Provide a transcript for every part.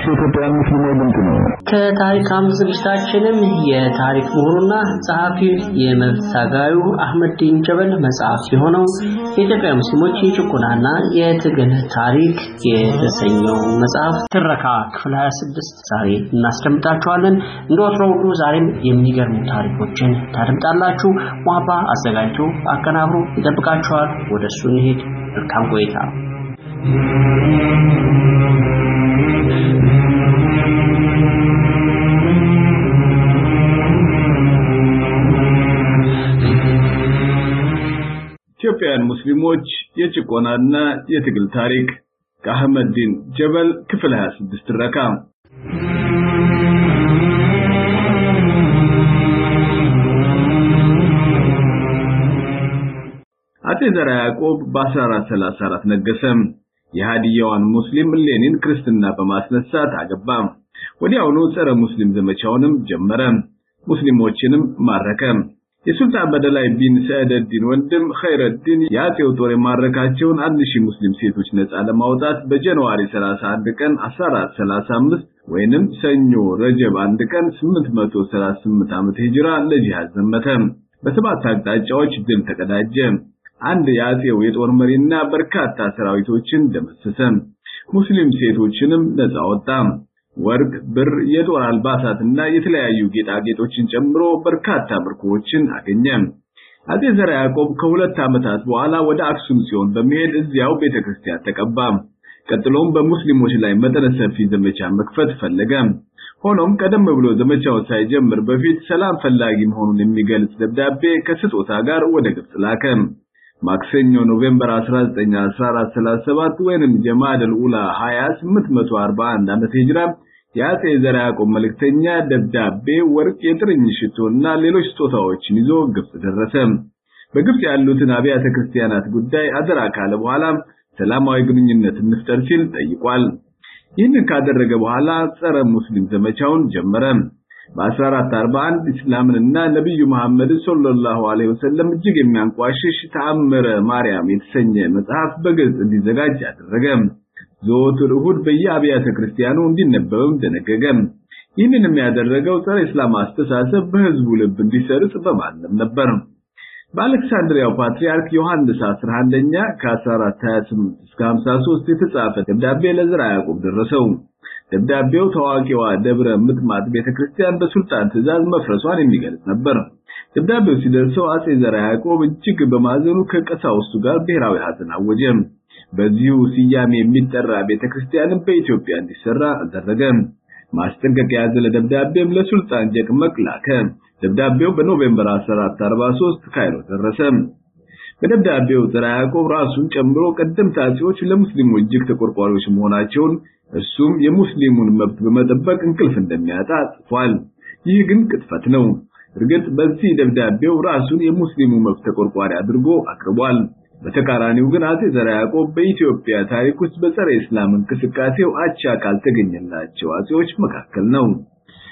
የ professional ኢትዮጵያውያን ሙስሊሞች ድምፅ ነው። ከታሪክ አምድ ዝግጅታችንም የታሪክ ምሁሩና ጸሐፊ የመብት ታጋዩ አህመዲን ጀበል መጽሐፍ የሆነው የኢትዮጵያ ሙስሊሞች የጭቆናና የትግል ታሪክ የተሰኘው መጽሐፍ ትረካ ክፍል 26 ዛሬ እናስደምጣችኋለን። እንደ ወትሮው ሁሉ ዛሬም የሚገርሙ ታሪኮችን ታደምጣላችሁ። ሟባ አዘጋጅቶ አቀናብሮ ይጠብቃችኋል። ወደ እሱ እንሄድ። መልካም ቆይታ። ኢትዮጵያውያን ሙስሊሞች የጭቆናና የትግል ታሪክ ከአህመዲን ጀበል ክፍል 26 ትረካ አጤ ዘርዓ ያዕቆብ በ1434 ነገሰ። የሃዲያዋን ሙስሊም ሌኒን ክርስትና በማስነሳት አገባ። ወዲያውኑ ጸረ ሙስሊም ዘመቻውንም ጀመረ። ሙስሊሞችንም ማረከ። የሱልጣን በደላይ ቢን ሰዕደዲን ወንድም ኸይረዲን የአጼው ጦር የማረካቸውን አንድ ሺህ ሙስሊም ሴቶች ነፃ ለማውጣት በጃንዋሪ 31 ቀን 1435 ወይንም ሰኞ ረጀብ አንድ ቀን 838 ዓመተ ሂጅራ ለጂሃድ ዘመተ። በሰባት አቅጣጫዎች ድል ተቀዳጀ። አንድ የአጼው የጦር መሪና በርካታ ሰራዊቶችን ደመሰሰ። ሙስሊም ሴቶችንም ነፃ ወጣ። ወርቅ፣ ብር፣ የጦር አልባሳትና የተለያዩ ጌጣጌጦችን ጨምሮ በርካታ ምርኮዎችን አገኘ። አጼ ዘርዓ ያዕቆብ ከሁለት ዓመታት በኋላ ወደ አክሱም ጽዮን በመሄድ እዚያው ቤተክርስቲያን ተቀባ። ቀጥሎም በሙስሊሞች ላይ መጠነ ሰፊ ዘመቻ መክፈት ፈለገ። ሆኖም ቀደም ብሎ ዘመቻውን ሳይጀምር በፊት ሰላም ፈላጊ መሆኑን የሚገልጽ ደብዳቤ ከስጦታ ጋር ወደ ግብጽ ላከ። ማክሰኞ November 19 1437 ወይንም ጀማደል ኡላ 20 841 ዓመተ ሂጅራ የአጼ ዘርዓ ያዕቆብ መልእክተኛ ደብዳቤ ወርቅ፣ የጥርኝ ሽቶና ሌሎች ስጦታዎችን ይዞ ግብጽ ደረሰ። በግብጽ ያሉትን አብያተ ክርስቲያናት ጉዳይ አደራ ካለ በኋላ ሰላማዊ ግንኙነት እንፍጠር ሲል ጠይቋል። ይህንን ካደረገ በኋላ ጸረ ሙስሊም ዘመቻውን ጀመረ። በ1441 እስላምንና ነብዩ መሐመድ ሰለላሁ ዐለይሂ ወሰለም እጅግ የሚያንቋሽሽ ተአምረ ማርያም የተሰኘ መጽሐፍ በግልጽ እንዲዘጋጅ አደረገ። ዘወትር እሁድ በየአብያተ ክርስቲያኑ እንዲነበብም ደነገገ። ይህንንም ያደረገው ጸረ እስላም አስተሳሰብ በህዝቡ ልብ እንዲሰርጽ በማለም ነበር። በአሌክሳንድሪያው ፓትርያርክ ዮሐንስ 11ኛ ከ1428 እስከ 53 የተጻፈ ደብዳቤ ለዘርዓ ያዕቆብ ደረሰው። ደብዳቤው ታዋቂዋ ደብረ ምጥማት ቤተክርስቲያን በሱልጣን ትእዛዝ መፍረሷን የሚገልጽ ነበር። ደብዳቤው ሲደርሰው አጼ ዘርዓ ያዕቆብ እጅግ በማዘኑ ከቀሳውስቱ ጋር ብሔራዊ ሐዘን አወጀ። በዚሁ ስያሜ የሚጠራ ቤተክርስቲያንም በኢትዮጵያ እንዲሰራ አደረገ። ማስጠንቀቂያ ያዘለ ደብዳቤም ለሱልጣን ጀቅመቅ ላከ። ደብዳቤው በኖቬምበር 1443 ካይሮ ደረሰ። በደብዳቤው ዘርዓ ያዕቆብ ራሱን ጨምሮ ቀደምት አጼዎች ለሙስሊሞች እጅግ ተቆርቋሪዎች መሆናቸውን እሱም የሙስሊሙን መብት በመጠበቅ እንቅልፍ እንደሚያጣ ጽፏል። ይህ ግን ቅጥፈት ነው። እርግጥ በዚህ ደብዳቤው ራሱን የሙስሊሙ መብት ተቆርቋሪ አድርጎ አቅርቧል። በተቃራኒው ግን አጼ ዘርዓ ያዕቆብ በኢትዮጵያ ታሪክ ውስጥ በጸረ እስላም እንቅስቃሴው አቻ ካልተገኘላቸው አጼዎች መካከል ነው።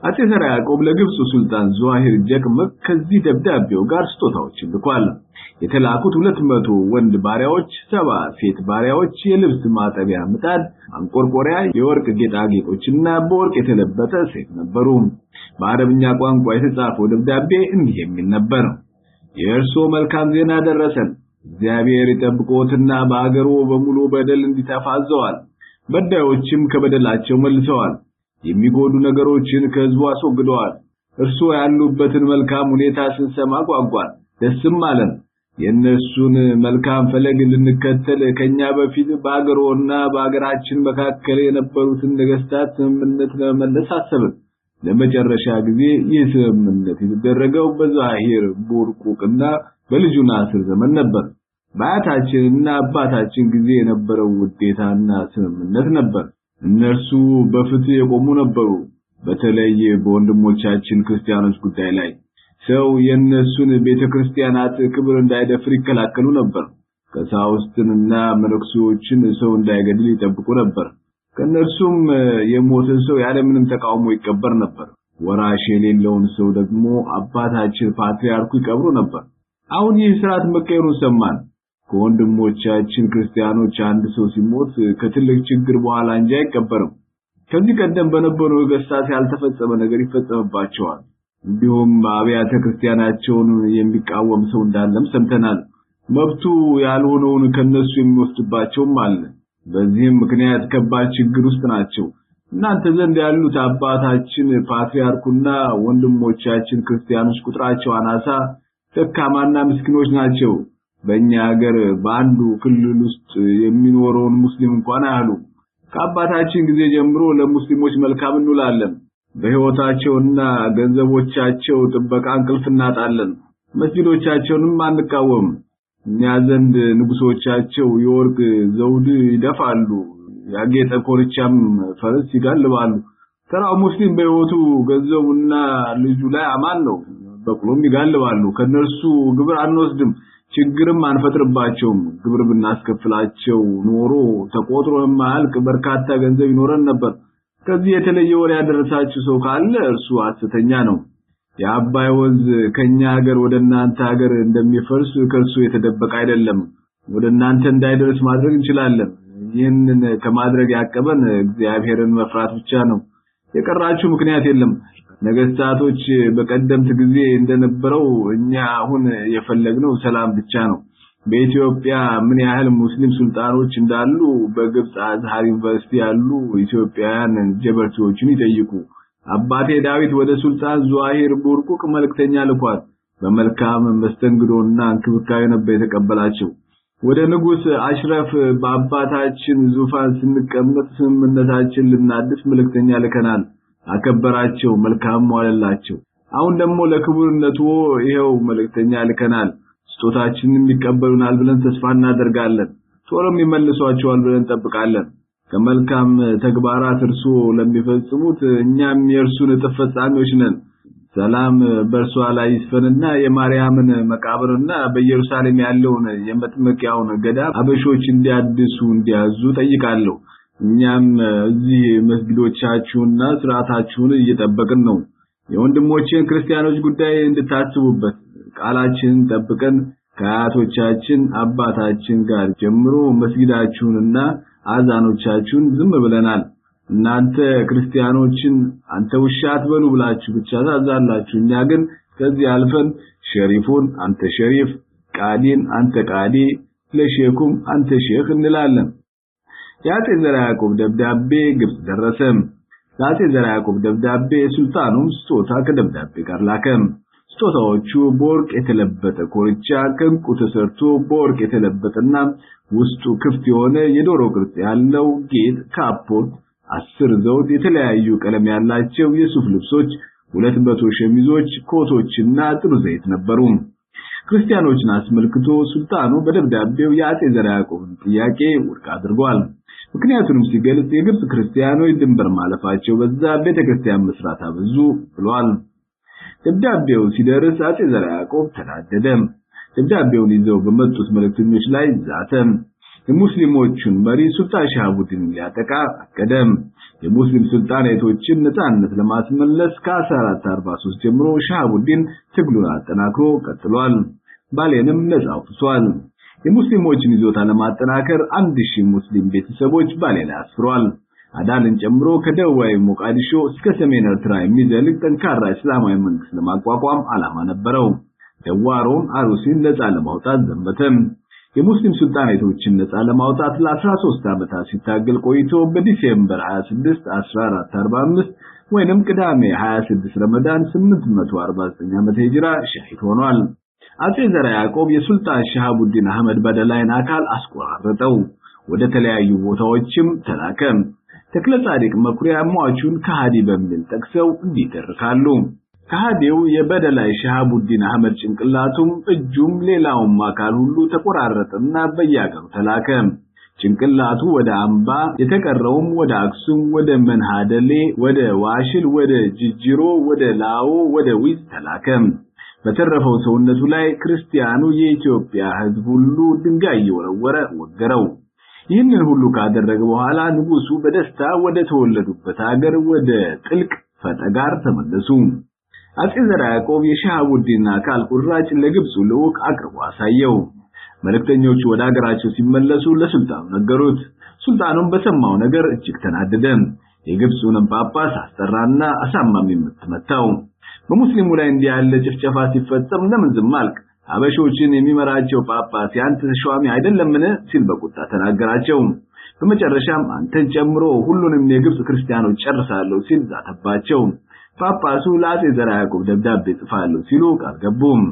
አጼ ዘርዓ ያዕቆብ ለግብፁ ሱልጣን ዙዋሂር ጀቅመቅ ከዚህ ደብዳቤው ጋር ስጦታዎችን ልኳል። የተላኩት ሁለት መቶ ወንድ ባሪያዎች፣ ሰባ ሴት ባሪያዎች፣ የልብስ ማጠቢያ ምጣድ፣ አንቆርቆሪያ፣ የወርቅ ጌጣጌጦችና በወርቅ የተለበጠ ሴት ነበሩ። በአረብኛ ቋንቋ የተጻፈው ደብዳቤ እንዲህ የሚል ነበር። የእርሶ መልካም ዜና ደረሰን። እግዚአብሔር ይጠብቆትና በአገሩ በሙሉ በደል እንዲጠፋ አዘዋል። በዳዮችም ከበደላቸው መልሰዋል። የሚጎዱ ነገሮችን ከህዝቡ አስወግደዋል። እርሶ ያሉበትን መልካም ሁኔታ ስንሰማ ጓጓን፣ ደስም አለን። የእነሱን መልካም ፈለግ ልንከተል ከኛ በፊት በአገሮና በአገራችን መካከል የነበሩትን ነገስታት ስምምነት ለመመለስ አሰብን። ለመጨረሻ ጊዜ ይህ ስምምነት የተደረገው በዛሂር ቡርቁቅና በልጁ ናስር ዘመን ነበር። በአያታችንና አባታችን ጊዜ የነበረው ውዴታና ስምምነት ነበር። እነርሱ በፍትህ የቆሙ ነበሩ። በተለይ በወንድሞቻችን ክርስቲያኖች ጉዳይ ላይ ሰው የእነሱን ቤተክርስቲያናት ክብር እንዳይደፍር ይከላከሉ ነበር። ቀሳውስትንና መነኩሴዎችን ሰው እንዳይገድል ይጠብቁ ነበር። ከእነርሱም የሞትን ሰው ያለምንም ተቃውሞ ይቀበር ነበር። ወራሽ የሌለውን ሰው ደግሞ አባታችን ፓትርያርኩ ይቀብሩ ነበር። አሁን ይህ ስርዓት መቀየሩን ሰማን። ከወንድሞቻችን ክርስቲያኖች አንድ ሰው ሲሞት ከትልቅ ችግር በኋላ እንጂ አይቀበርም። ከዚህ ቀደም በነበሩ ነገስታት ያልተፈጸመ ነገር ይፈጸምባቸዋል። እንዲሁም አብያተ ክርስቲያናቸውን የሚቃወም ሰው እንዳለም ሰምተናል። መብቱ ያልሆነውን ከነሱ የሚወስድባቸውም አለ። በዚህም ምክንያት ከባድ ችግር ውስጥ ናቸው። እናንተ ዘንድ ያሉት አባታችን ፓትርያርኩና ወንድሞቻችን ክርስቲያኖች ቁጥራቸው አናሳ፣ ደካማና ምስኪኖች ናቸው። በእኛ ሀገር በአንዱ ክልል ውስጥ የሚኖረውን ሙስሊም እንኳን አያሉ። ከአባታችን ጊዜ ጀምሮ ለሙስሊሞች መልካም እንውላለን። በሕይወታቸውና ገንዘቦቻቸው ጥበቃ እንቅልፍ እናጣለን። መስጊዶቻቸውንም አንቃወም። እኛ ዘንድ ንጉሶቻቸው የወርቅ ዘውድ ይደፋሉ፣ ያጌጠ ኮርቻም ፈረስ ይጋልባሉ። ተራው ሙስሊም በሕይወቱ ገንዘቡና ልጁ ላይ አማን ነው። በቅሎም ይጋልባሉ። ከነርሱ ግብር አንወስድም፣ ችግርም አንፈጥርባቸውም። ግብር ብናስከፍላቸው ኖሮ ተቆጥሮ የማያልቅ በርካታ ገንዘብ ይኖረን ነበር። ከዚህ የተለየ ወሬ ያደረሳችሁ ሰው ካለ እርሱ ሐሰተኛ ነው። የአባይ ወንዝ ከኛ ሀገር ወደ እናንተ ሀገር እንደሚፈርስ ከእርሱ የተደበቀ አይደለም። ወደ እናንተ እንዳይደርስ ማድረግ እንችላለን። ይህንን ከማድረግ ያቀበን እግዚአብሔርን መፍራት ብቻ ነው። የቀራችሁ ምክንያት የለም። ነገስታቶች በቀደምት ጊዜ እንደነበረው እኛ አሁን የፈለግነው ሰላም ብቻ ነው። በኢትዮጵያ ምን ያህል ሙስሊም ሱልጣኖች እንዳሉ በግብጽ አዝሃር ዩኒቨርሲቲ ያሉ ኢትዮጵያውያን ጀበርቲዎችን ይጠይቁ። አባቴ ዳዊት ወደ ሱልጣን ዙዋሂር ቡርቁቅ መልእክተኛ ልኳል። በመልካም መስተንግዶና እንክብካቤ ነበር የተቀበላቸው። ወደ ንጉስ አሽረፍ በአባታችን ዙፋን ስንቀመጥ ስምምነታችን ልናድስ መልእክተኛ ልከናል። አከበራቸው፣ መልካም ዋለላቸው። አሁን ደግሞ ለክቡርነቱ ይሄው መልእክተኛ ልከናል። ስጦታችንን ይቀበሉናል ብለን ተስፋ እናደርጋለን። ቶሎም ይመልሷቸዋል ብለን እንጠብቃለን። ከመልካም ተግባራት እርሱ ለሚፈጽሙት እኛም የእርሱን እጥፍ ፈጻሚዎች ነን። ሰላም በእርሷ ላይ ይስፈንና የማርያምን መቃብርና በኢየሩሳሌም ያለውን የመጥመቂያውን ገዳም አበሾች እንዲያድሱ እንዲያዙ ጠይቃለሁ። እኛም እዚህ መስጊዶቻችሁና ስርዓታችሁን እየጠበቅን ነው። የወንድሞችን ክርስቲያኖች ጉዳይ እንድታስቡበት ቃላችንን ጠብቀን ከአያቶቻችን አባታችን ጋር ጀምሮ መስጊዳችሁንና አዛኖቻችሁን ዝም ብለናል። እናንተ ክርስቲያኖችን አንተ ውሻ አትበሉ ብላችሁ ብቻ ታዛላችሁ። እኛ ግን ከዚህ አልፈን ሸሪፉን አንተ ሸሪፍ፣ ቃዲን አንተ ቃዲ፣ ለሼኩም አንተ ሼክ እንላለን። የአጼ ዘርዓ ያዕቆብ ደብዳቤ ግብጽ ደረሰ። ለአጼ ዘርዓ ያዕቆብ ደብዳቤ ሱልጣኑም ስጦታ ከደብዳቤ ጋር ላከም። ስጦታዎቹ በወርቅ የተለበጠ ኮርቻ ከእንቁ ተሰርቶ በወርቅ የተለበጠና ውስጡ ክፍት የሆነ የዶሮ ቅርጽ ያለው ጌጥ፣ ካፖርት፣ አስር ዘውድ፣ የተለያዩ ቀለም ያላቸው የሱፍ ልብሶች፣ ሁለት መቶ ሸሚዞች፣ ኮቶችና ጥሩ ዘይት ነበሩ። ክርስቲያኖችን አስመልክቶ ሱልጣኑ በደብዳቤው የአጼ ዘርዓ ያዕቆብን ጥያቄ ውድቅ አድርጓል። ምክንያቱንም ሲገልጽ የግብጽ ክርስቲያኖች ድንበር ማለፋቸው በዛ ቤተክርስቲያን መስራት አበዙ ብሏል። ደብዳቤው ሲደርስ አጼ ዘርዓ ያዕቆብ ተናደደ። ደብዳቤውን ይዘው በመጡት መልእክተኞች ላይ ዛተ። የሙስሊሞቹን መሪ ሱልጣን ሻሃቡዲን ሊያጠቃ አቀደ። የሙስሊም ሱልጣኔቶችን ነፃነት ለማስመለስ ከ1443 ጀምሮ ሻሃቡዲን ትግሉን አጠናክሮ ቀጥሏል። ባሌንም ነፃ አውጥቷል። የሙስሊሞችን ይዞታ ለማጠናከር አንድ ሺህ ሙስሊም ቤተሰቦች ባሌ አስፍሯል። አዳልን ጨምሮ ከደቡባዊ ሞቃዲሾ እስከ ሰሜን ኤርትራ የሚዘልቅ ጠንካራ እስላማዊ መንግስት ለማቋቋም ዓላማ ነበረው። ደዋሮን አሩሲን ነፃ ለማውጣት ዘመተ። የሙስሊም ሱልጣኔቶችን ነፃ ለማውጣት ለ13 ዓመታት ሲታገል ቆይቶ በዲሴምበር 26 1445 ወይንም ቅዳሜ 26 ረመዳን 849 ዓመተ ሂጅራ ሸሂድ ሆኗል። አጼ ዘርዓ ያዕቆብ የሱልጣን ሻሃቡዲን አህመድ በደላይን አካል አስቆራረጠው። ወደ ተለያዩ ቦታዎችም ተላከ። ተክለ ጻዲቅ መኩሪያ ሟቹን ከሃዲ በሚል ጠቅሰው እንዲተርካሉ። ከሃዲው የበደላይ ሻሃቡዲን አህመድ ጭንቅላቱም እጁም ሌላውም አካል ሁሉ ተቆራረጠና በያገሩ ተላከ። ጭንቅላቱ ወደ አምባ፣ የተቀረውም ወደ አክሱም፣ ወደ መንሃደሌ፣ ወደ ዋሽል፣ ወደ ጅጅሮ፣ ወደ ላኦ፣ ወደ ዊዝ ተላከ። በተረፈው ሰውነቱ ላይ ክርስቲያኑ የኢትዮጵያ ሕዝብ ሁሉ ድንጋይ እየወረወረ ወገረው። ይህንን ሁሉ ካደረገ በኋላ ንጉሱ በደስታ ወደ ተወለዱበት ሀገር ወደ ጥልቅ ፈጠጋር ተመለሱ። አጼ ዘርዓ ያዕቆብ የሻሃቡዲን አካል ቁራጭ ለግብፁ ልዑክ አቅርቦ አሳየው። መልእክተኞቹ ወደ ሀገራቸው ሲመለሱ ለሱልጣኑ ነገሩት። ሱልጣኑም በሰማው ነገር እጅግ ተናደደ። የግብፁንም ጳጳስ አስጠራና አሳማሚ የምትመታው በሙስሊሙ ላይ እንዲህ ያለ ጭፍጨፋ ሲፈጸም ለምን ዝም አልክ? ሀበሾችን የሚመራቸው ጳጳስ ያንተ ተሿሚ አይደለምን? ሲል በቁጣ ተናገራቸው። በመጨረሻም አንተን ጨምሮ ሁሉንም የግብፅ ክርስቲያኖች ጨርሳለሁ ሲል ዛተባቸው። ጳጳሱ ለአጼ ዘርዓ ያዕቆብ ደብዳቤ ጽፋለሁ ሲሉ ቃል ገቡም።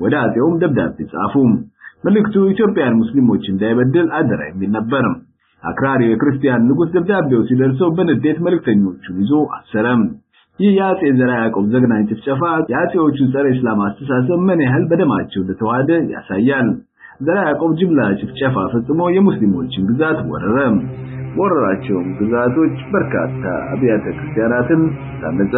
ወደ አጼውም ደብዳቤ ጻፉ። መልእክቱ ኢትዮጵያን ሙስሊሞች እንዳይበድል አደራ የሚል ነበር። አክራሪው የክርስቲያን ንጉሥ ደብዳቤው ሲደርሰው በንዴት መልእክተኞቹን ይዞ አሰረም። ይህ የአጼ ዘርዓ ያዕቆብ ዘግናኝ ጭፍጨፋ የአጼዎቹን ጸረ እስላም አስተሳሰብ ምን ያህል በደማቸው እንደተዋሃደ ያሳያል። ዘርዓ ያዕቆብ ጅምላ ጭፍጨፋ ፈጽሞ የሙስሊሞችን ግዛት ወረረ። ወረራቸውም ግዛቶች በርካታ አብያተ ክርስቲያናትን ታነጸ።